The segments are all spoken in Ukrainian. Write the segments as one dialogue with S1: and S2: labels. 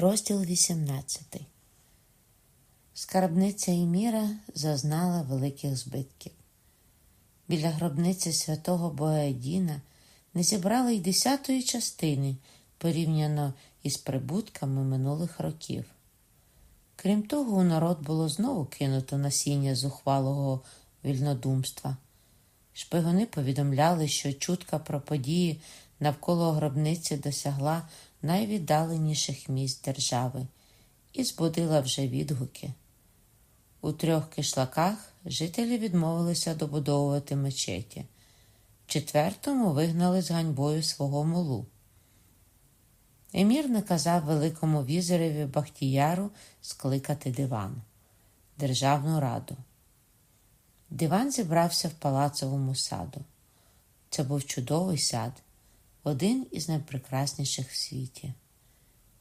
S1: Розділ 18 Скарбниця Іміра зазнала великих збитків. Біля гробниці святого Боедіна не зібрали й десятої частини порівняно із прибутками минулих років. Крім того, у народ було знову кинуто насіння зухвалого вільнодумства. Шпигуни повідомляли, що чутка про події навколо гробниці досягла найвіддаленіших місць держави і збудила вже відгуки. У трьох кишлаках жителі відмовилися добудовувати мечеті, в четвертому вигнали з ганьбою свого мулу. Емір наказав великому візереві Бахтіяру скликати диван, Державну раду. Диван зібрався в палацовому саду. Це був чудовий сад, один із найпрекрасніших в світі.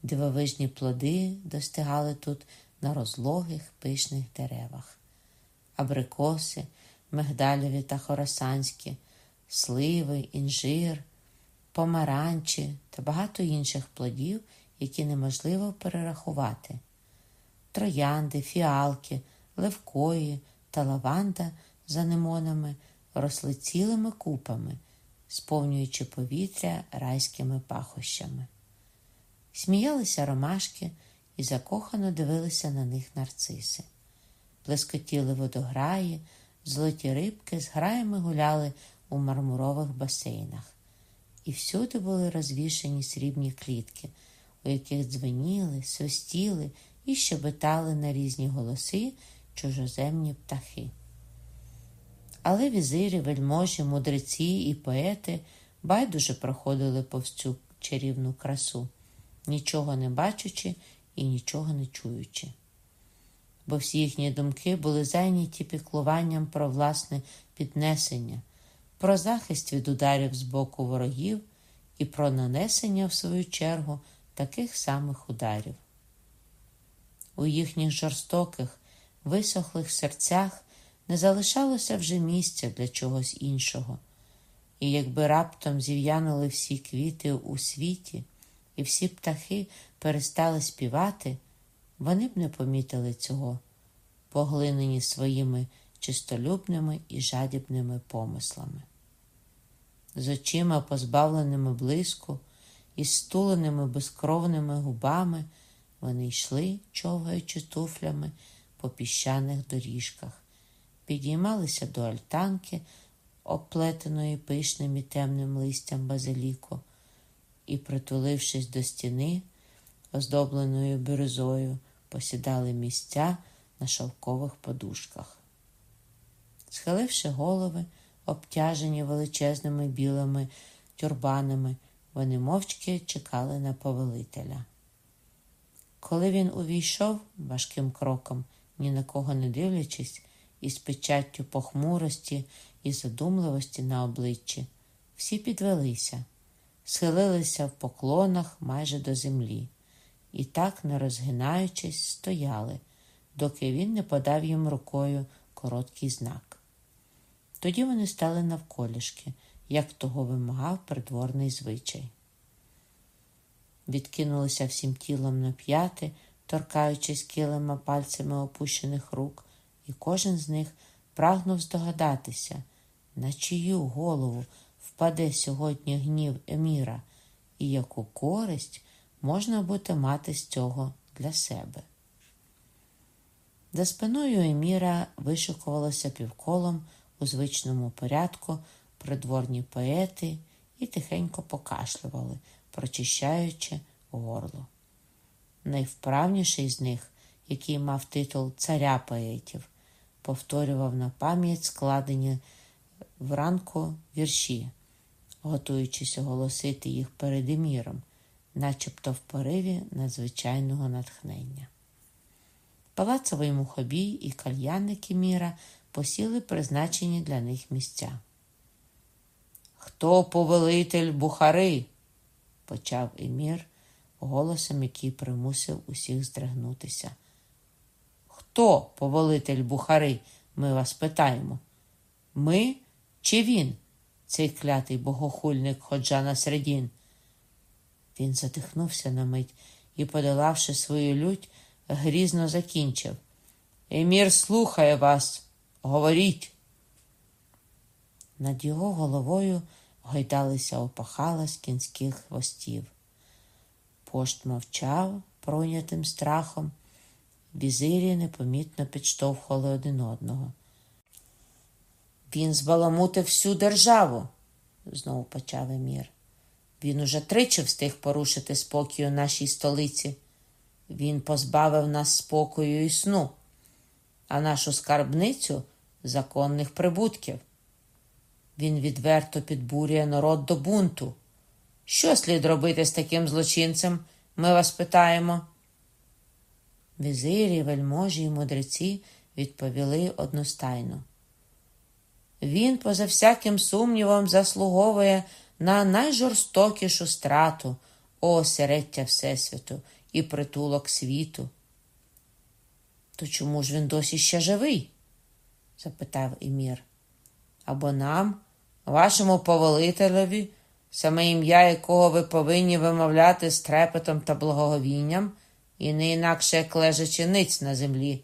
S1: Дивовижні плоди достигали тут на розлогих пишних деревах, абрикоси, мигдалеві та хоросанські, сливи, інжир, помаранчі та багато інших плодів, які неможливо перерахувати. Троянди, фіалки, левкої та лаванда за немонами росли цілими купами сповнюючи повітря райськими пахощами. Сміялися ромашки і закохано дивилися на них нарциси. Блискотіли водограї, золоті рибки з граями гуляли у мармурових басейнах, і всюди були розвішені срібні клітки, у яких дзвеніли, свистіли і щебетали на різні голоси чужоземні птахи. Але візирі, вельможі, мудреці і поети байдуже проходили повз цю чарівну красу, нічого не бачучи і нічого не чуючи. Бо всі їхні думки були зайняті піклуванням про власне піднесення, про захист від ударів з боку ворогів і про нанесення, в свою чергу, таких самих ударів. У їхніх жорстоких, висохлих серцях не залишалося вже місця для чогось іншого. І якби раптом зів'янули всі квіти у світі, і всі птахи перестали співати, вони б не помітили цього, поглинені своїми чистолюбними і жадібними помислами. З очима, позбавленими блиску, і стуленими безкровними губами, вони йшли, човгаючи туфлями по піщаних доріжках підіймалися до альтанки, оплетеної пишним і темним листям базиліку, і, притулившись до стіни, оздобленою бирюзою, посідали місця на шовкових подушках. Схиливши голови, обтяжені величезними білими тюрбанами, вони мовчки чекали на повелителя. Коли він увійшов важким кроком, ні на кого не дивлячись, із печаттю похмурості і задумливості на обличчі. Всі підвелися, схилилися в поклонах майже до землі, і так, не розгинаючись, стояли, доки він не подав їм рукою короткий знак. Тоді вони стали навколішки, як того вимагав придворний звичай. Відкинулися всім тілом на п'яти, торкаючись килима пальцями опущених рук, і кожен з них прагнув здогадатися, на чию голову впаде сьогодні гнів Еміра і яку користь можна буде мати з цього для себе. За спиною Еміра вишикувалося півколом у звичному порядку придворні поети і тихенько покашлювали, прочищаючи горло. Найвправніший з них, який мав титул царя поетів, повторював на пам'ять складені вранку вірші, готуючись оголосити їх перед еміром, начебто в пориві надзвичайного натхнення. Палацовий мухобій і кальянники міра посіли призначені для них місця. Хто повелитель Бухари? почав емір голосом, який примусив усіх здригнутися. Хто повелитель Бухари? Ми вас питаємо. Ми чи він, цей клятий богохульник Ходжана Средін? Він задихнувся на мить і, подолавши свою лють, грізно закінчив. Емір слухає вас. Говоріть. Над його головою гойдалися опахала з кінських хвостів. Пошт мовчав, пройнятим страхом. Візирі непомітно підштовхували один одного. Він збаламутив всю державу, знову почав Емір. Він уже тричі встиг порушити спокій у нашій столиці. Він позбавив нас спокою і сну, а нашу скарбницю законних прибутків. Він відверто підбурює народ до бунту. Що слід робити з таким злочинцем? Ми вас питаємо. Візирі, вельможі і мудреці відповіли одностайно. Він, поза всяким сумнівом, заслуговує на найжорстокішу страту, о осереддя Всесвіту і притулок світу. То чому ж він досі ще живий? запитав Емір. Або нам, вашому повелителеві, саме ім'я якого ви повинні вимовляти з трепетом та благоговінням, і не інакше як лежачи ниць на землі,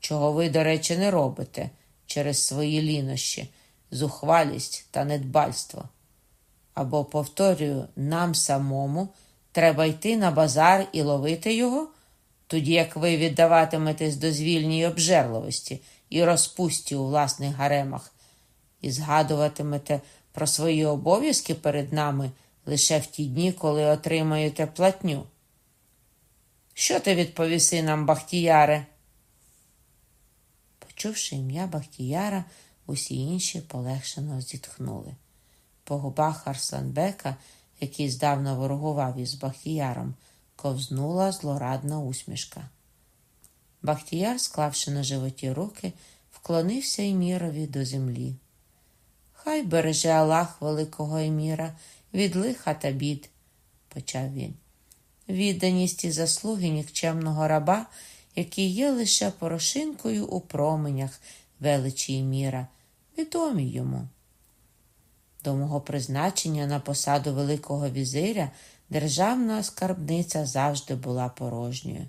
S1: чого ви, до речі, не робите через свої лінощі, зухвалість та недбальство. Або, повторюю, нам самому треба йти на базар і ловити його, тоді як ви віддаватиметесь дозвільній обжерливості і розпусті у власних гаремах, і згадуватимете про свої обов'язки перед нами лише в ті дні, коли отримаєте платню. Що ти відповіси нам, Бахтіяре? Почувши ім'я Бахтіяра, усі інші полегшено зітхнули. По губах Арсланбека, який здавна ворогував із Бахтіяром, ковзнула злорадна усмішка. Бахтіяр, склавши на животі руки, вклонився Емірові до землі. Хай береже Аллах великого Еміра від лиха та бід, почав він. Відданість і заслуги нікчемного раба, який є лише порошинкою у променях величі Еміра, відомі йому. До мого призначення на посаду Великого візиря державна скарбниця завжди була порожньою.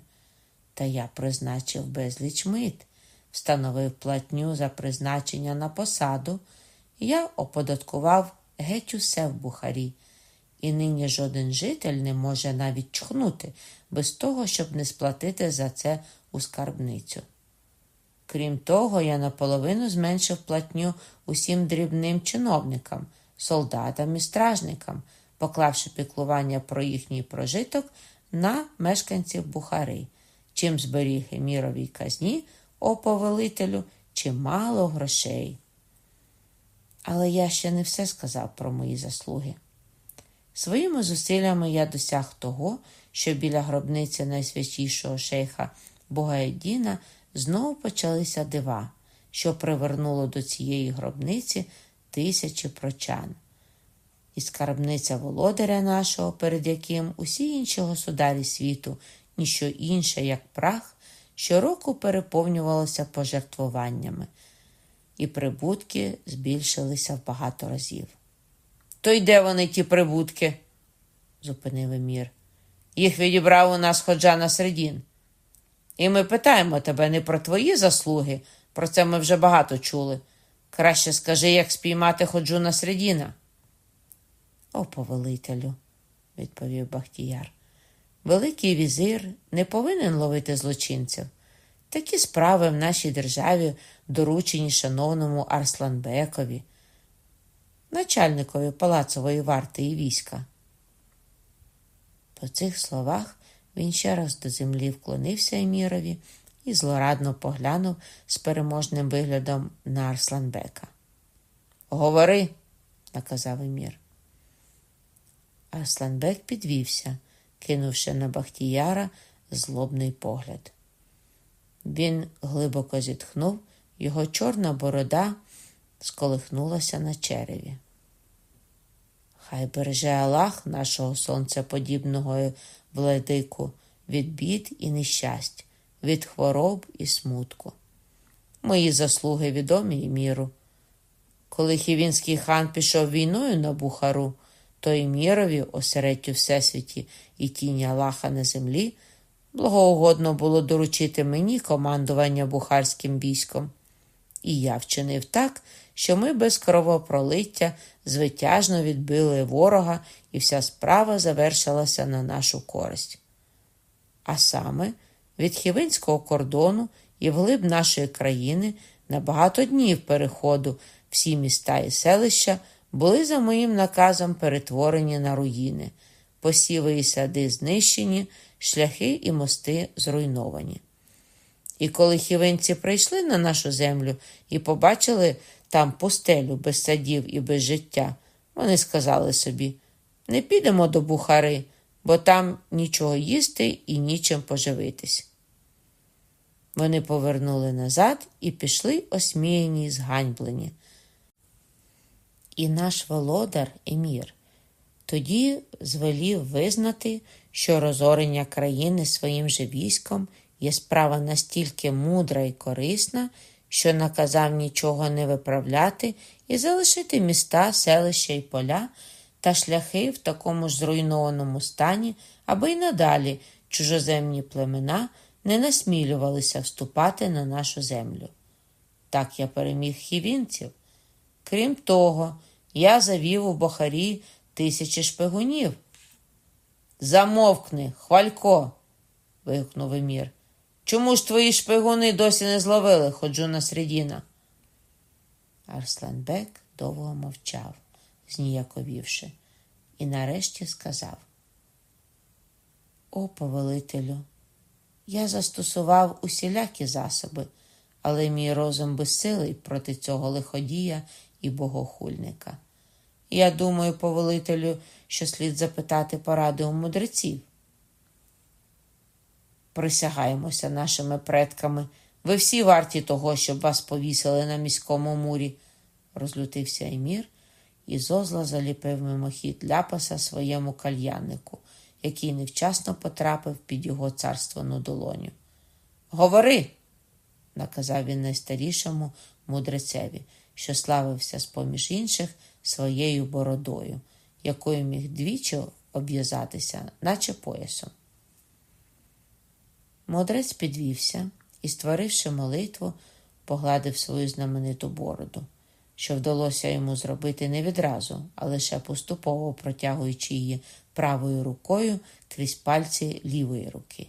S1: Та я призначив безліч мит, встановив платню за призначення на посаду, я оподаткував геть усе в Бухарі, і нині жоден житель не може навіть чхнути без того, щоб не сплатити за це у скарбницю. Крім того, я наполовину зменшив платню усім дрібним чиновникам, солдатам і стражникам, поклавши піклування про їхній прожиток на мешканців Бухари, чим зберіг еміровій казні, о повелителю, чимало грошей. Але я ще не все сказав про мої заслуги. Своїми зусиллями я досяг того, що біля гробниці найсвятішого шейха Бугаєдіна знову почалися дива, що привернуло до цієї гробниці тисячі прочан. І скарбниця володаря нашого, перед яким усі інші государі світу, ніщо інше, як прах, щороку переповнювалося пожертвуваннями, і прибутки збільшилися в багато разів. То й де вони, ті прибутки? зупинив Емір. Їх відібрав у нас ходжа на середін. І ми питаємо тебе не про твої заслуги, про це ми вже багато чули. Краще скажи, як спіймати ходжу на середіна. О, повелителю, відповів Бахтіяр. Великий візир не повинен ловити злочинців. Такі справи в нашій державі доручені шановному Арсланбекові, начальникові палацової варти і війська. По цих словах він ще раз до землі вклонився Емірові і злорадно поглянув з переможним виглядом на Арсланбека. Говори, наказав Емір. Арсланбек підвівся, кинувши на Бахтіяра злобний погляд. Він глибоко зітхнув, його чорна борода сколихнулася на череві. Хай береже Аллах нашого сонцеподібного владику від бід і нещасть, від хвороб і смутку. Мої заслуги відомі і міру. Коли хівінський хан пішов війною на Бухару, то і мірові, осереддю всесвіті і тіні Аллаха на землі, благоугодно було доручити мені командування бухарським військом. І я вчинив так, що ми без кровопролиття звитяжно відбили ворога, і вся справа завершилася на нашу користь. А саме від Хівинського кордону і вглиб нашої країни на багато днів переходу всі міста і селища були за моїм наказом перетворені на руїни, посіви і сади знищені, шляхи і мости зруйновані. І коли хівенці прийшли на нашу землю і побачили там пустелю без садів і без життя, вони сказали собі: не підемо до Бухари, бо там нічого їсти і нічим поживитись. Вони повернули назад і пішли осміяні й зганьблені. І наш володар Емір тоді звелів визнати, що розорення країни своїм же військом є справа настільки мудра і корисна, що наказав нічого не виправляти і залишити міста, селища і поля та шляхи в такому ж зруйнованому стані, аби й надалі чужоземні племена не насмілювалися вступати на нашу землю. Так я переміг хівінців. Крім того, я завів у Бохарі тисячі шпигунів. Замовкни, хвалько. вигукнув Емір. Чому ж твої шпигуни досі не зловили ходжу на середіна? Арсланбек довго мовчав, зніяковівши, і нарешті сказав: О, повелителю, я застосував усілякі засоби, але мій розум безсилий проти цього лиходія і богохульника. Я думаю, повелителю, що слід запитати поради у мудреців. Присягаємося нашими предками. Ви всі варті того, щоб вас повісили на міському мурі, розлютився Емір і зозла заліпив мимохід ляпаса своєму кальяннику, який невчасно потрапив під його царственну долоню. Говори, наказав він найстарішому мудрецеві, що славився з поміж інших своєю бородою, якою міг двічі обв'язатися, наче поясом. Мудрець підвівся і, створивши молитву, погладив свою знамениту бороду, що вдалося йому зробити не відразу, а лише поступово протягуючи її правою рукою крізь пальці лівої руки.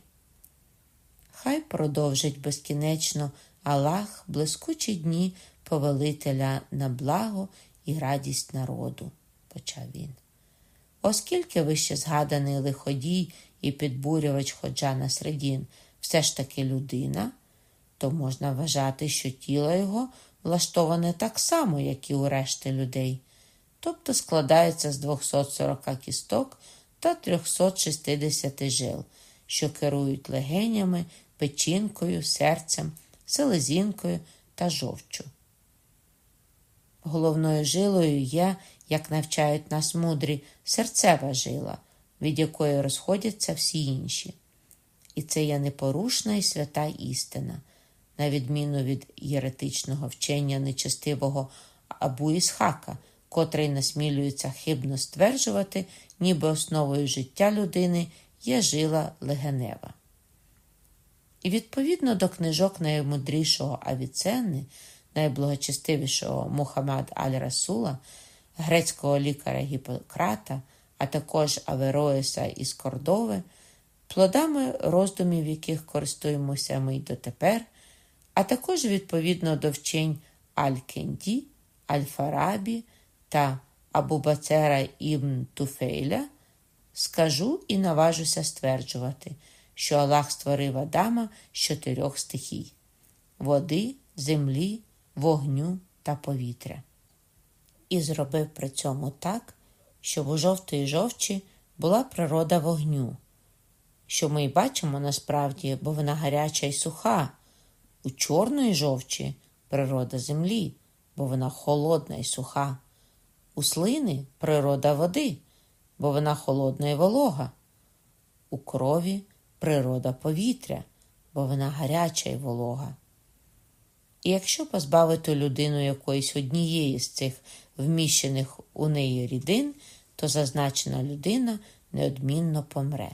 S1: Хай продовжить безкінечно Аллах блискучі дні повелителя на благо і радість народу, почав він. Оскільки вище згаданий лиходій і підбурювач ходжа на середін все ж таки людина, то можна вважати, що тіло його влаштоване так само, як і у решти людей, тобто складається з 240 кісток та 360 жил, що керують легенями, печінкою, серцем, селезінкою та жовчу. Головною жилою є, як навчають нас мудрі, серцева жила, від якої розходяться всі інші. І це є непорушна і свята істина, на відміну від єретичного вчення нечестивого Абу Ісхака, котрий насмілюється хибно стверджувати, ніби основою життя людини є жила легенева. І відповідно до книжок наймудрішого Авіценни, найблагочестивішого Мухаммад Аль-Расула, грецького лікаря Гіппократа, а також Авероеса із Кордови, плодами роздумів, яких користуємося ми й дотепер, а також відповідно до вчень Аль-Кенді, Аль-Фарабі та Абубацера Ібн Туфейля, скажу і наважуся стверджувати, що Аллах створив Адама з чотирьох стихій води, землі, вогню та повітря. І зробив при цьому так, щоб у жовтої жовчі була природа вогню, що ми й бачимо насправді, бо вона гаряча і суха, у чорної жовчі природа землі, бо вона холодна і суха, у слини природа води, бо вона холодна і волога, у крові природа повітря, бо вона гаряча і волога. І якщо позбавити людину якоїсь однієї з цих вміщених у неї рідин, то зазначена людина неодмінно помре.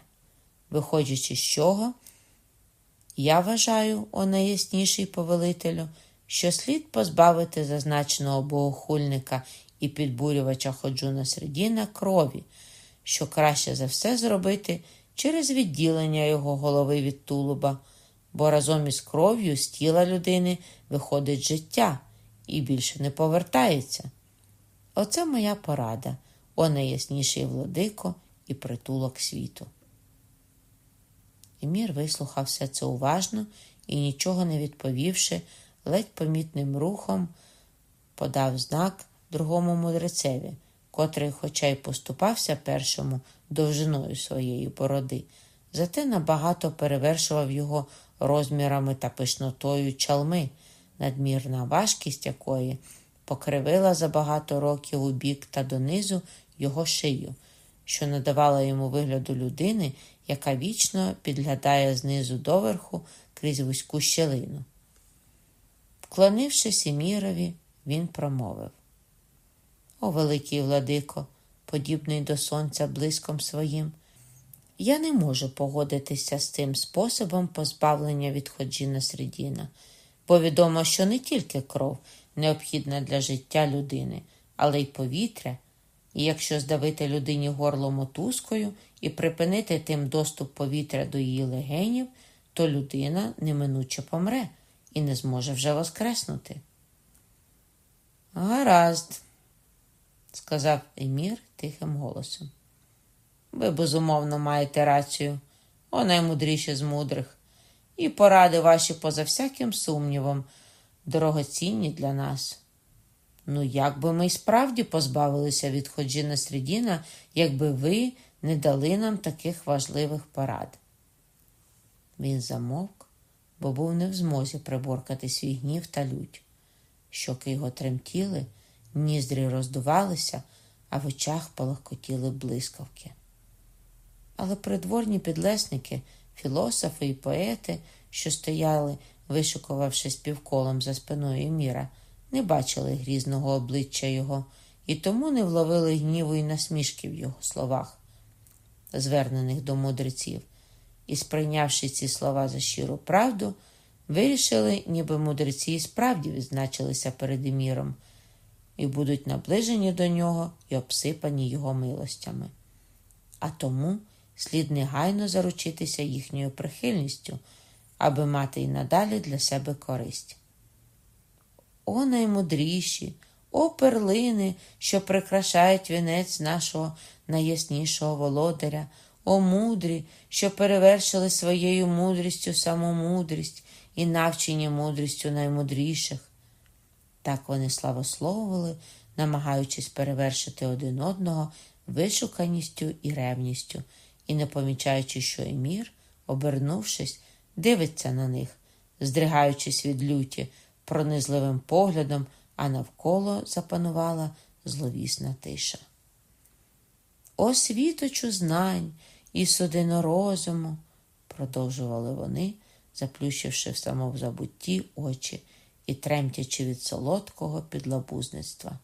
S1: Виходячи з чого, я вважаю, о найясніший повелителю, що слід позбавити зазначеного богохульника і підбурювача Ходжуна Середіна крові, що краще за все зробити через відділення його голови від тулуба, бо разом із кров'ю з тіла людини виходить життя і більше не повертається. Оце моя порада, о найясніший владико і притулок світу. Емір вислухав все це уважно і, нічого не відповівши, ледь помітним рухом подав знак другому мудрецеві, котрий, хоча й поступався першому довжиною своєї бороди, зате набагато перевершував його розмірами та пишнотою чалми, надмірна важкість якої покривила за багато років у бік та донизу його шию, що надавала йому вигляду людини, яка вічно підглядає знизу доверху крізь вузьку щелину. Вклонившись Емірові, він промовив О, великий владико, подібний до сонця блиском своїм, я не можу погодитися з цим способом позбавлення від ходжіна Средіна, бо відомо, що не тільки кров необхідна для життя людини, але й повітря, і якщо здавити людині горло мотузкою і припинити тим доступ повітря до її легенів, то людина неминуче помре і не зможе вже воскреснути. Гаразд, сказав Емір тихим голосом. Ви, безумовно, маєте рацію, о наймудріші з мудрих, і поради ваші поза всяким сумнівом, дорогоцінні для нас. Ну, як би ми й справді позбавилися від Ходжіна Средіна, якби ви не дали нам таких важливих порад. Він замовк, бо був не в змозі приборкати свій гнів та лють. Щоки його тремтіли, ніздрі роздувалися, а в очах полохкотіли блискавки. Але придворні підлесники, філософи і поети, що стояли, вишукувавшись півколом за спиною міра, не бачили грізного обличчя його і тому не вловили гніву і насмішки в його словах, звернених до мудреців, і, сприйнявши ці слова за щиру правду, вирішили, ніби мудреці і справді відзначилися перед Еміром і будуть наближені до нього і обсипані його милостями. А тому слід негайно заручитися їхньою прихильністю, аби мати й надалі для себе користь. О наймудріші, о перлини, що прикрашають вінець нашого найяснішого володаря, о мудрі, що перевершили своєю мудрістю саму мудрість і навчені мудрістю наймудріших. Так вони славословили, намагаючись перевершити один одного вишуканістю і ревністю, і не помічаючи, що Емір, обернувшись, дивиться на них, здригаючись від люті, пронизливим поглядом, а навколо запанувала зловісна тиша. О світочу знань і судино розуму, продовжували вони, заплющивши в самозабутті очі і тремтячи від солодкого підлабузництва.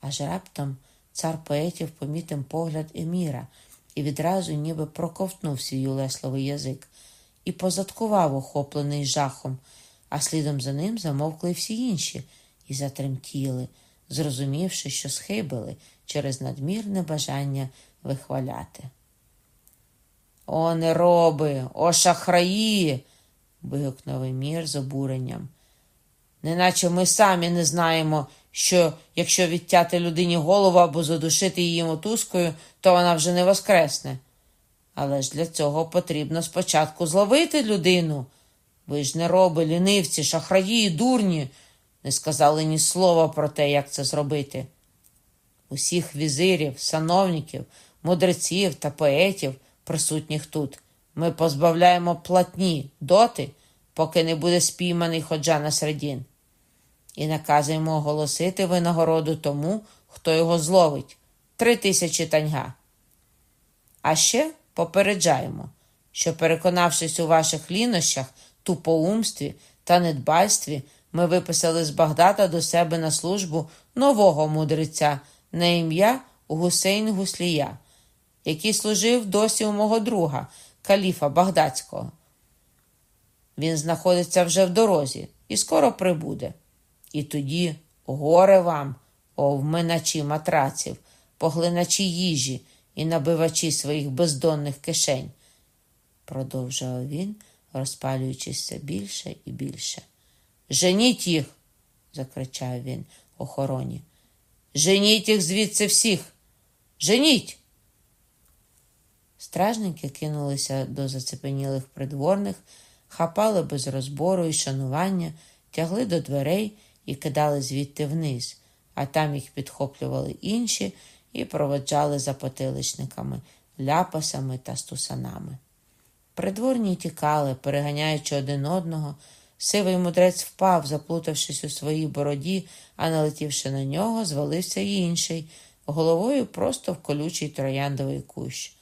S1: Аж раптом цар поетів помітив погляд Еміра і відразу ніби проковтнув свій улесливий язик і позадкував, охоплений жахом, а слідом за ним замовкли всі інші і затремтіли, зрозумівши, що схибили через надмірне бажання вихваляти. О, нероби, о шахраї. вигукнув Емір з обуренням. Неначе ми самі не знаємо, що якщо відтяти людині голову або задушити її мотузкою, то вона вже не воскресне. Але ж для цього потрібно спочатку зловити людину. Ви ж не роби, лінивці, шахраї, і дурні, не сказали ні слова про те, як це зробити. Усіх візирів, сановників, мудреців та поетів, присутніх тут, ми позбавляємо платні доти, поки не буде спійманий ходжа на середін. І наказуємо оголосити винагороду тому, хто його зловить три тисячі таньга. А ще попереджаємо, що, переконавшись у ваших лінощах, тупоумстві та недбальстві, ми виписали з Багдада до себе на службу нового мудреця на ім'я Гусейн Гуслія, який служив досі у мого друга, каліфа Багдадського. Він знаходиться вже в дорозі і скоро прибуде. І тоді горе вам, о вминачі матраців, поглиначі їжі і набивачі своїх бездонних кишень, продовжував він, розпалюючись все більше і більше. Женіть їх, закричав він охороні. Женіть їх звідси всіх. Женіть. Стражники кинулися до зацепенілих придворних, хапали без розбору і шанування, тягли до дверей і кидали звідти вниз, а там їх підхоплювали інші і проводжали за потиличниками, ляпасами та стусанами. Придворні тікали, переганяючи один одного. Сивий мудрець впав, заплутавшись у своїй бороді, а налетівши на нього, звалився й інший, головою просто в колючий трояндовий кущ,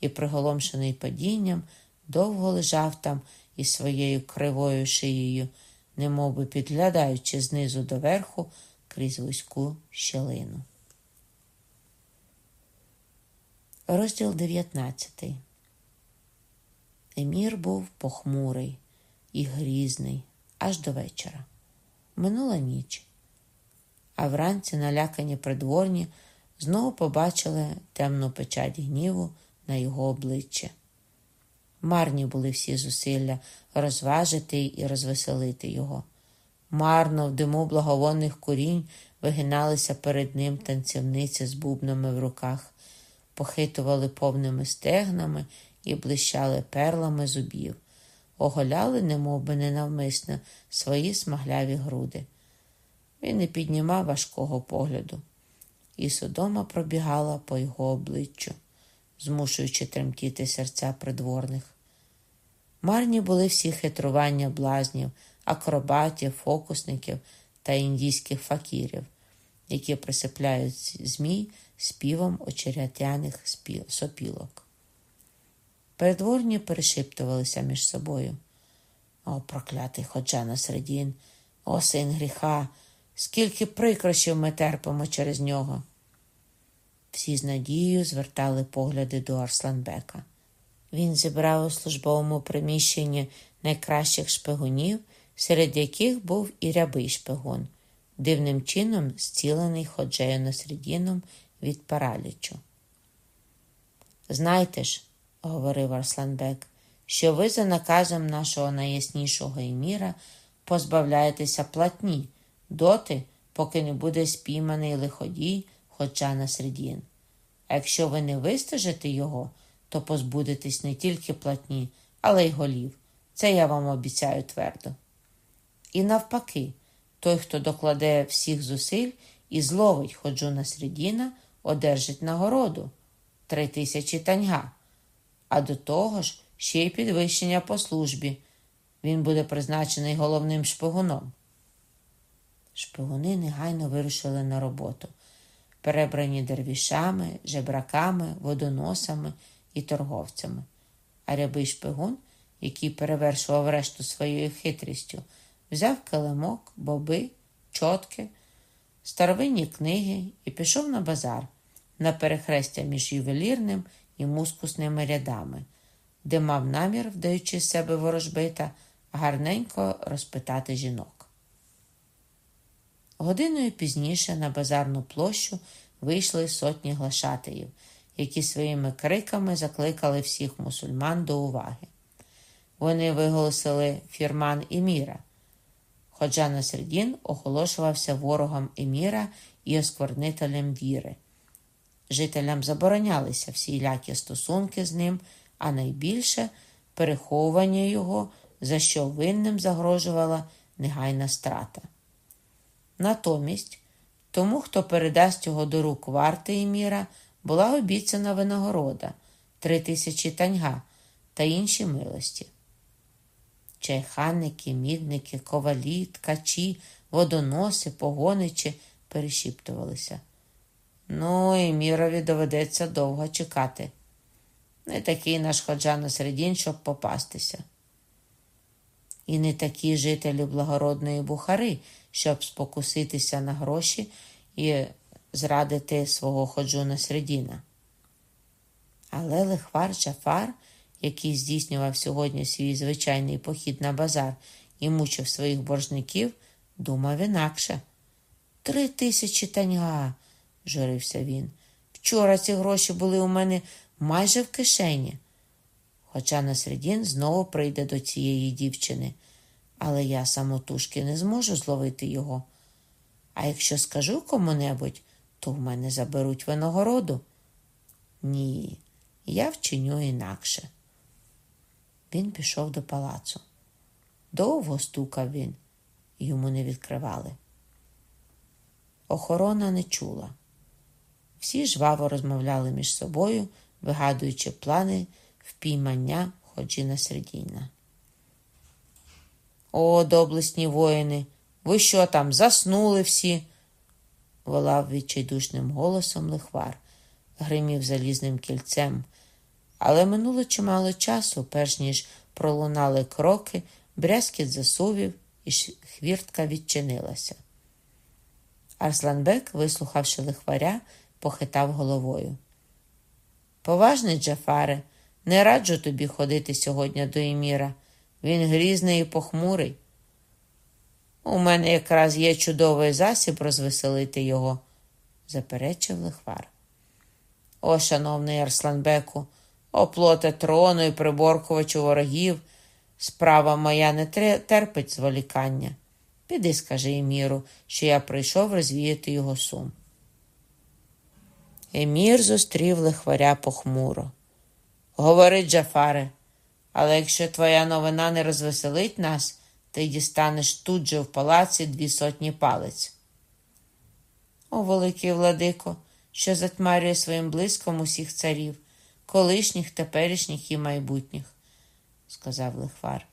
S1: і, приголомшений падінням, довго лежав там із своєю кривою шиєю, немовби підглядаючи знизу до верху крізь вузьку щелину. Розділ 19 Емір був похмурий і грізний аж до вечора. Минула ніч, а вранці налякані придворні знову побачили темну печать гніву на його обличчя. Марні були всі зусилля розважити і розвеселити його. Марно в диму благовонних курінь вигиналися перед ним танцівниці з бубнами в руках, похитували повними стегнами і блищали перлами зубів оголяли, немовби ненавмисно, свої смагляві груди. Він не піднімав важкого погляду, і Содома пробігала по його обличчю, змушуючи тремтіти серця придворних. Марні були всі хитрування блазнів, акробатів, фокусників та індійських факірів, які присипляють змій співом очеретяних сопілок. Передворні перешиптувалися між собою. О, проклятий ходжа середін, о син гріха, скільки прикрощів ми терпимо через нього. Всі з надією звертали погляди до Арсланбека. Він зібрав у службовому приміщенні найкращих шпигунів, серед яких був і рябий шпигун, дивним чином зцілений ходжею Насредіном від паралічу. Знайте ж, говорив Арсланбек, що ви за наказом нашого найяснішого еміра позбавляєтеся платні доти, поки не буде спійманий лиходій хоча на середін. А якщо ви не вистежите його, то позбудетесь не тільки платні, але й голів. Це я вам обіцяю твердо. І навпаки, той, хто докладе всіх зусиль і зловить ходжу на середіна, одержить нагороду три тисячі таньга а до того ж ще й підвищення по службі. Він буде призначений головним шпигуном. Шпигуни негайно вирушили на роботу, перебрані дервішами, жебраками, водоносами і торговцями. А рябий шпигун, який перевершував решту своєю хитрістю, взяв килимок, боби, чотки, старовинні книги і пішов на базар на перехрестя між ювелірним і мускусними рядами, де мав намір, вдаючи з себе ворожбита, гарненько розпитати жінок. Годиною пізніше на базарну площу вийшли сотні глашатаїв, які своїми криками закликали всіх мусульман до уваги. Вони виголосили фірман Еміра. Ходжа Насредін оголошувався ворогом Еміра і осквернителем віри. Жителям заборонялися всілякі стосунки з ним, а найбільше переховування його, за що винним загрожувала негайна страта. Натомість тому, хто передасть його до рук варти і міра, була обіцяна винагорода три тисячі таньга та інші милості. Чайханники, мідники, ковалі, ткачі, водоноси, погоничі перешіптувалися. Ну, і мірові доведеться довго чекати. Не такий наш ходжа на середін, щоб попастися. І не такі жителі благородної Бухари, щоб спокуситися на гроші і зрадити свого ходжуна Средіна. Але лихвар Джафар, який здійснював сьогодні свій звичайний похід на базар і мучив своїх боржників, думав інакше. Три тисячі таньга, журився він. Вчора ці гроші були у мене майже в кишені. Хоча Насредін знову прийде до цієї дівчини, але я самотужки не зможу зловити його. А якщо скажу кому-небудь, то в мене заберуть винагороду. Ні, я вчиню інакше. Він пішов до палацу. Довго стукав він, йому не відкривали. Охорона не чула. Всі жваво розмовляли між собою, вигадуючи плани впіймання Ходжіна Середіна. О, доблесні воїни, ви що там, заснули всі? волав відчайдушним голосом лихвар, гримів залізним кільцем. Але минуло чимало часу, перш ніж пролунали кроки, брязкіт засувів, і хвіртка відчинилася. Арсланбек, вислухавши лихваря, похитав головою. Поважний Джафаре, не раджу тобі ходити сьогодні до Еміра. Він грізний і похмурий. У мене якраз є чудовий засіб розвеселити його, заперечив лихвар. О, шановний Арсланбеку, оплоте трону і приборкувачу ворогів, справа моя не терпить зволікання. Піди, скажи Еміру, що я прийшов розвіяти його сум. Емір зустрів лихваря похмуро. Говори, Джафаре, але якщо твоя новина не розвеселить нас, ти дістанеш тут же в палаці дві сотні палець. О, великий владико, що затьмарює своїм блиском усіх царів, колишніх, теперішніх і майбутніх, сказав лихвар.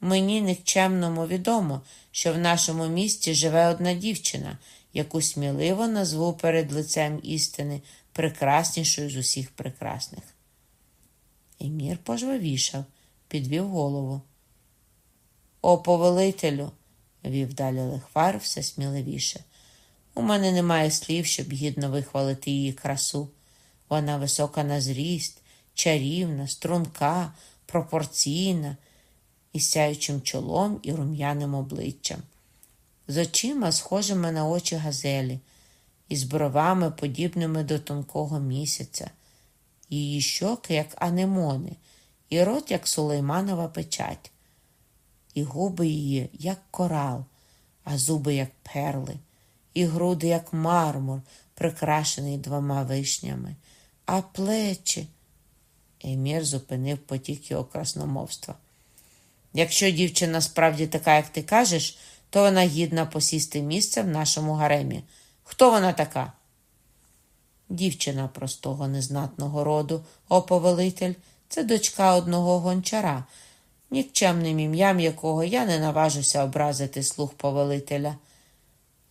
S1: Мені нікчемному відомо, що в нашому місті живе одна дівчина, яку сміливо назву перед лицем істини прекраснішою з усіх прекрасних. Емір пожвавішав, підвів голову. О, повелителю, вів далі лихвар все сміливіше. У мене немає слів, щоб гідно вихвалити її красу. Вона висока на зріст, чарівна, струнка, пропорційна, із сяючим чолом і рум'яним обличчям, з очима, схожими на очі газелі, із бровами, подібними до тонкого місяця, її щоки, як анемони, і рот, як сулейманова печать і губи її, як корал, а зуби, як перли, і груди, як мармур, прикрашений двома вишнями, а плечі. Емір зупинив потік його красномовства. Якщо дівчина справді така, як ти кажеш, то вона гідна посісти місце в нашому гаремі. Хто вона така? Дівчина простого незнатного роду, о повелитель, це дочка одного гончара, нікчемним ім'ям якого я не наважуся образити слух повелителя.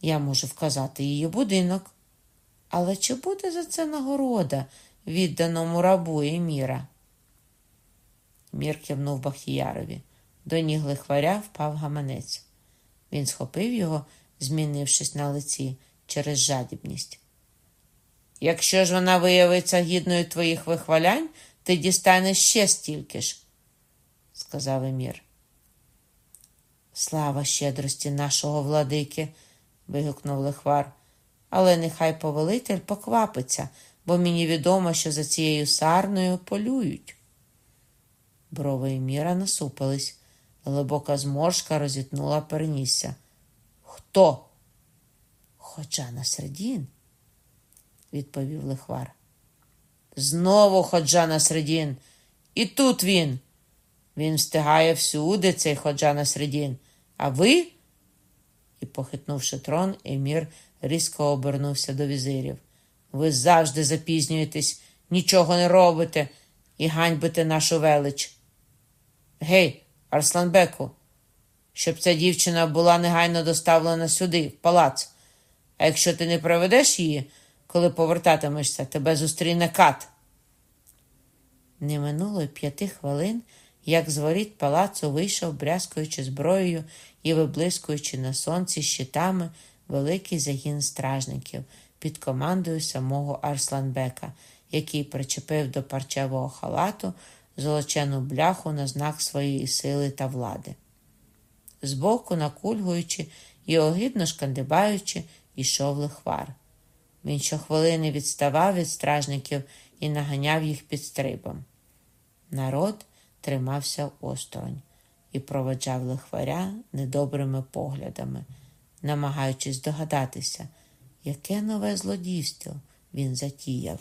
S1: Я можу вказати її будинок. Але чи буде за це нагорода відданому рабу Еміра? Мір кивнув Бахтіярові. До ніг лихваря впав гаманець. Він схопив його, змінившись на лиці через жадібність. Якщо ж вона виявиться гідною твоїх вихвалянь, ти дістанеш ще стільки ж сказав Емір. Слава щедрості нашого владики, вигукнув лихвар, але нехай повелитель поквапиться, бо мені відомо, що за цією сарною полюють. Брови Еміра насупились, глибока зморшка розітнула перенісся. Хто? Ходжа на середін, відповів лихвар. Знову ходжа на середін. І тут він. Він встигає всюди, цей ходжа на середін. А ви? І, похитнувши трон, Емір різко обернувся до візирів. Ви завжди запізнюєтесь, нічого не робите і ганьбите нашу велич. Гей, Арсланбеку, щоб ця дівчина була негайно доставлена сюди, в палац. А якщо ти не проведеш її, коли повертатимешся, тебе зустріне кат. Не минуло й п'яти хвилин як з воріт палацу вийшов, брязкуючи зброєю і виблискуючи на сонці щитами великий загін стражників, під командою самого Арсланбека, який причепив до парчевого халату золочену бляху на знак своєї сили та влади. Збоку, накульгуючи і огидно шкандибаючи, йшов лихвар. Він щохвилини відставав від стражників і наганяв їх під стрибом. Народ тримався осторонь і проведжав лихваря недобрими поглядами, намагаючись догадатися, яке нове злодійство він затіяв.